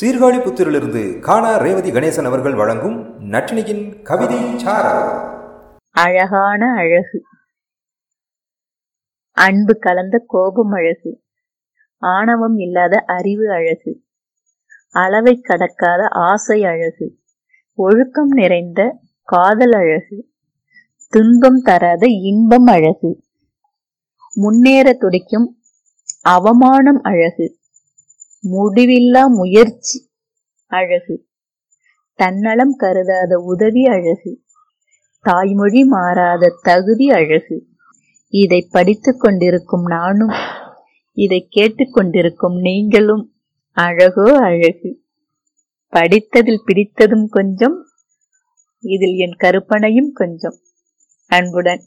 சீர்காழி புத்திரிலிருந்து காணா ரேவதி கணேசன் அவர்கள் வழங்கும் நட்டினியின் கவிதை அழகான அழகு. அன்பு கலந்த கோபம் அழகு. ஆணவம் இல்லாத அறிவு அழகு. அளவை கடக்காத ஆசை அழகு. ஒழுக்கம் நிறைந்த காதல் அழகு. துன்பம் தராத இன்பம் அழகு. முன்னேற துடிக்கும் அவமானம் அழகு. முடிவில்லா முயற்சி அழகு. தன்னலம் கருதாத உதவி அழகு. தாய்மொழி மாறாத தகுதி அழகு. இதை படித்துக் கொண்டிருக்கும் நானும் இதை கேட்டுக்கொண்டிருக்கும் நீங்களும் அழகோ அழகு. படித்ததில் பிடித்ததும் கொஞ்சம் இதில் என் கருப்பனையும் கொஞ்சம். அன்புடன்.